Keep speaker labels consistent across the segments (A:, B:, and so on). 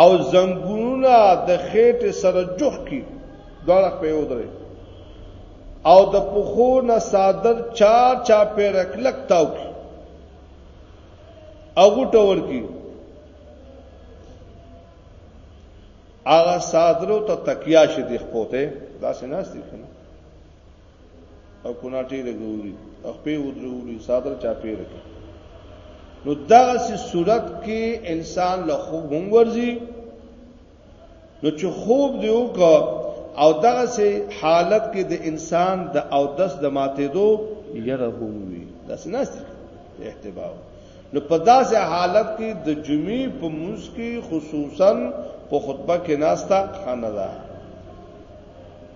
A: او زنګونونه د خېټې سره جوخ کی دواړه په یو درې او د پخو نه صادر چار چا په رکلک تاو کی او ټور کی هغه صادرو ته تکیا شې د خپوته دا سناس دي کنه او کوناټې لګوري خپې ودروري صادر چاپې رکي نو دغه سي صورت کې انسان له خوب هم ورزي نو چې خوب دی وکړ او دغه سي حالت کې د انسان د او دس د ماتې دو یره هم وي داس نه احتباو نو په داسې حالت کې د جمعې په موږ کې خصوصا په خطبه کې ناستا خانه ده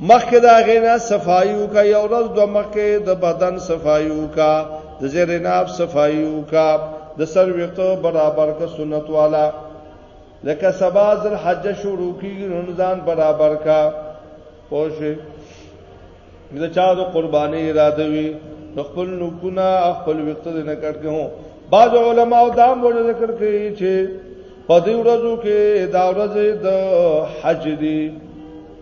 A: مخکې دا غینا صفایو کا یو ورځ دوه مخکې د بدن صفایو کا د زریناب صفایو کا د سر ویختو برابر کا سنت والا لکه سبا ذل حج شروع کیږي نو ځان برابر کا پوه د چا د قرباني اراده وي خپل نکونه خپل وخت دې نه کټ کوم بعض علما او دام وو ذکر کوي چې په دې ورځو کې دا ورځ د حج دی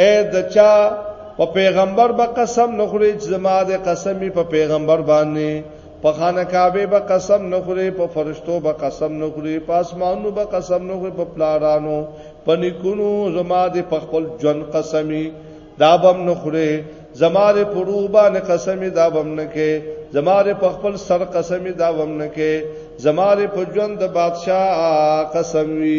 A: اے دچا په پیغمبر به قسم نخوري چې زما د قسمی په پیغمبر باندې په خانه کعبه به قسم نخوري په فرشتو به قسم نخوري په اسمانو به قسم نخوري په پلارانو په نکونو زما د په خپل جن قسمی دا بم نخوري زما د پروبا نه قسمی دا بم نه کې زما د په خپل سر قسمی دا بم نه کې زما د په ژوند د بادشاہ قسم وی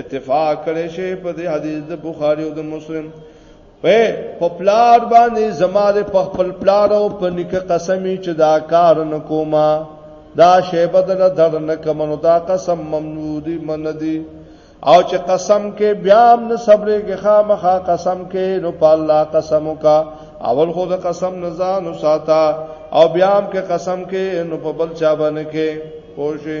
A: اتفاق کړي شي په دې حدیث د بخاری او د مسلم په پپلار باندې زماره په خپل پلار او په نک قسمی چې دا کار نکوما دا شی بدل در نکمنو دا قسم ممنوع دی من دی او چې قسم کې بیا هم نه صبرې کې خامخا قسم کې نو په الله قسم کا اول خو د قسم نه ځان وساته او بیا هم کې قسم کې نو په بل چا باندې کې پوښي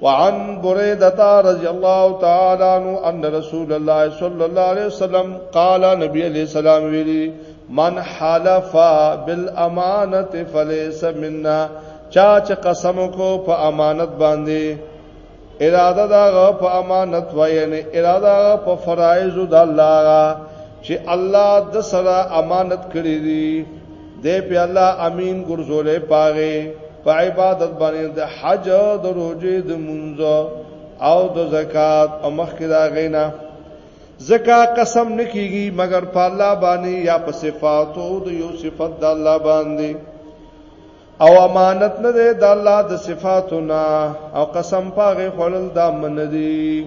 A: وعن بريدة رضي الله تعالى عنه أن رسول الله صلى الله عليه وسلم قال نبي عليه السلام ویلی من حلف بالامانه فليس منا چا چې قسم کو په امانت باندې اراده دا غ په امانت وای نه اراده په فرایض د الله چې الله د سره امانت کړی دی دې په الله امین ګرځولې پاغه په عبادت باندې د حج د روزې د منځ او د زکات او مخکې دا غینا زکا قسم نکیږي مگر په الله باندې یا په صفاتو د یو صفت د الله باندې او امانت نه ده د الله د صفاتو نه او قسم پاغه خلل دا من دي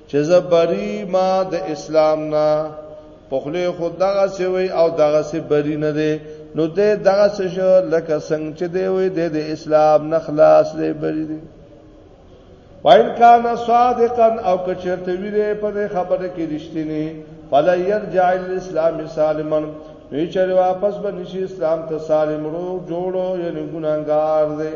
A: چې زبری ما د اسلام نه په خله خود دغه سی وی او دغه سی بری نه دی نو دې دغه څه شو لکه څنګه چې دی وی د اسلام نه خلاص دی بری دی وان کان صادقا او کچرته وی دی په خبره کې رښتینی فلا يرجع الاسلام سالما نو چې واپس به نشي اسلام ته سالم رو جوړو یعنی ګناګار دی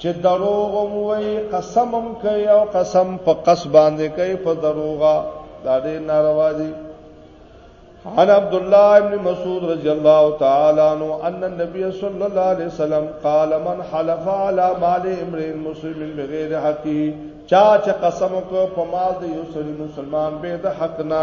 A: چې دروغ هم وایي قسم هم کوي او قسم په قص باندې کوي په دروغه دا دې ناروا دي عن عبد الله ابن مسعود رضی الله تعالی عنہ ان النبي صلی الله علیه وسلم قال من حلف على مال امرئ مسلم بغیر حقه چا چې قسم کو په مال د یو سړي مسلمان به د حق نه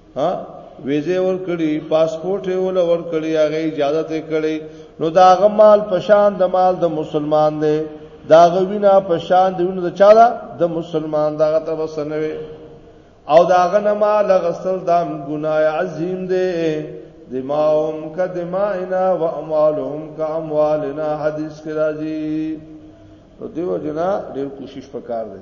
A: ها ویزه ور کړی پاسپورت یې ول ور کړی هغه اجازه ته کړی نو دا غمال پشان د مال د مسلمان دی دا غوینا پشان دی نو د چا دا د مسلمان دا ته وسنوي او دا غنه مال غسل دام ګناه عظیم دی دماهم کا دمائنا و اموالهم کا اموالنا حدیث کی راضی تو دیو جنا ډیر کوشش پکار دی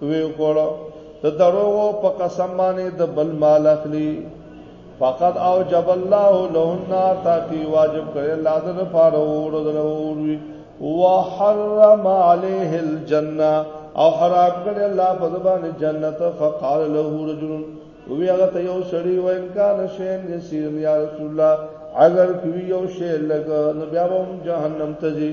A: وی وکړو د دروغو په قسم باندې د بل مال اخلي فقط او جب الله له النار تاکي واجب کړي الله د لپاره اور دروي وحرم عليه الجنه او حرام کړي الله په زبان جنت فقال له رجل وی هغه ته یو سړی و انکار شین یسیر یا رسول الله اگر کوي یو شی لګ نو بیا هم جهنم ته ځي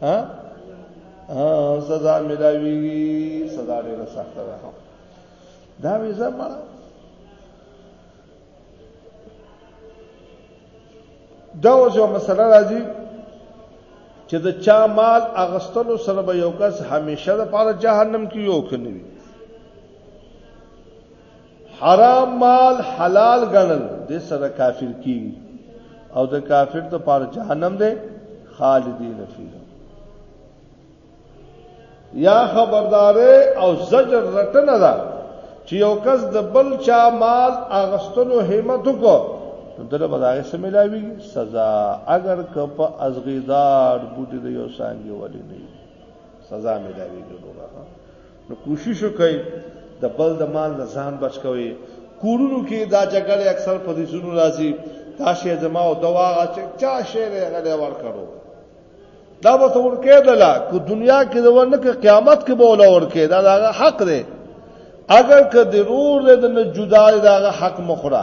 A: ها سزا ملاویږي سزا ډیره سخته ده دا وی زما دا اوس یو مسله راځي چې د چا مال اغستلو سره به یو کس همیشه د پاره جهنم کې یو کني حرام مال حلال ګڼل د سره کافر کیږي او د کافر ته پاره جهنم دی خالدین فیه یا خبردارې او زجر رټنه ده چې یو کس د بل چا مال اغستلو همت وکړو دغه بداغه سم ملاوي سزا اگر که په ازغیدار بوټي د یو سانګي ولې نه سزا ملاوي ګرځي نو کوشش وکړئ د بل د مال نه ځان بچ کوئ کورونو کې دا جګړه اکثر په دې زونو راځي دا شی زما او دوا چې چا شی نه غلې ور کړو دا به تور کېدله کو دنیا کې دا ورنه کې قیامت کې به ولا ور کې دا دا حق دی اگر که ضرور دې نه جدا دا حق مخره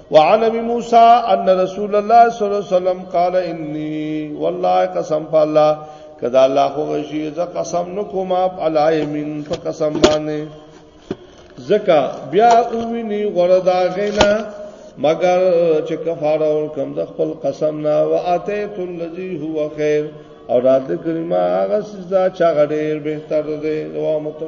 A: وعن ابي موسى ان رسول الله صلى الله عليه وسلم قال اني والله قسم بالله کدا الله خو غشي ز قسم نکوم علی یمین په قسم باندې زکا بیا اوینی غردا غینا مگر چې کفاره ور کم د خپل قسم نه واتیت الذی هو خیر او رات کریمه هغه سزا چا غډیر بهتر دی دوامته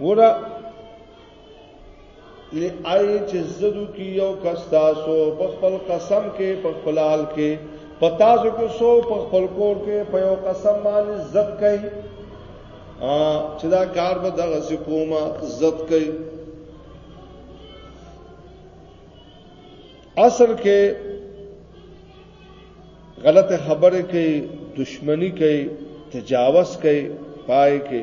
A: ګوره لای چې زدو کې یو کس تاسو په خپل قسم کې په خپل حال کې په تاسو کې سو په خپل کور کې په یو قسم باندې زد کوي چې دا کار به دغه سکوما زد کوي اصل کې غلط خبره کوي دشمنی کوي تجاوز کوي پای کې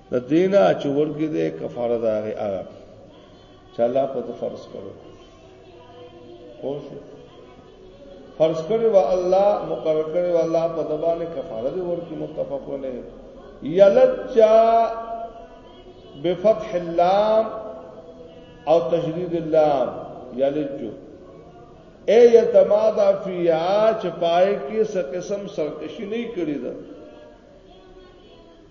A: د دینا چې ورګي ده کفاره ده هغه هغه چې الله په فرض کړو خو فرض کړو و الله مقرر کړو و الله په دبانې کفاره دې ورکی متفق ولې یلچا بفتح اللام او تشدید اللام یلجو اے یتمادا فیا چې پای کې څه قسم سرکشي نه کړی ده